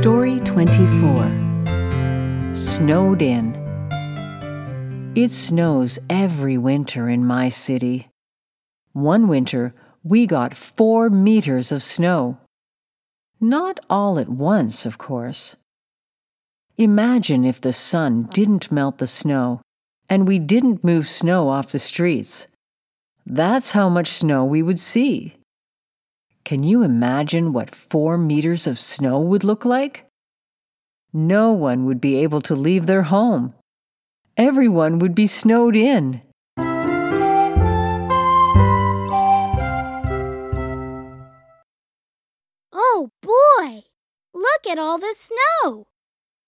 Story 24 Snowed in. It snows every winter in my city. One winter, we got four meters of snow. Not all at once, of course. Imagine if the sun didn't melt the snow and we didn't move snow off the streets. That's how much snow we would see. Can you imagine what four meters of snow would look like? No one would be able to leave their home. Everyone would be snowed in. Oh boy! Look at all the snow!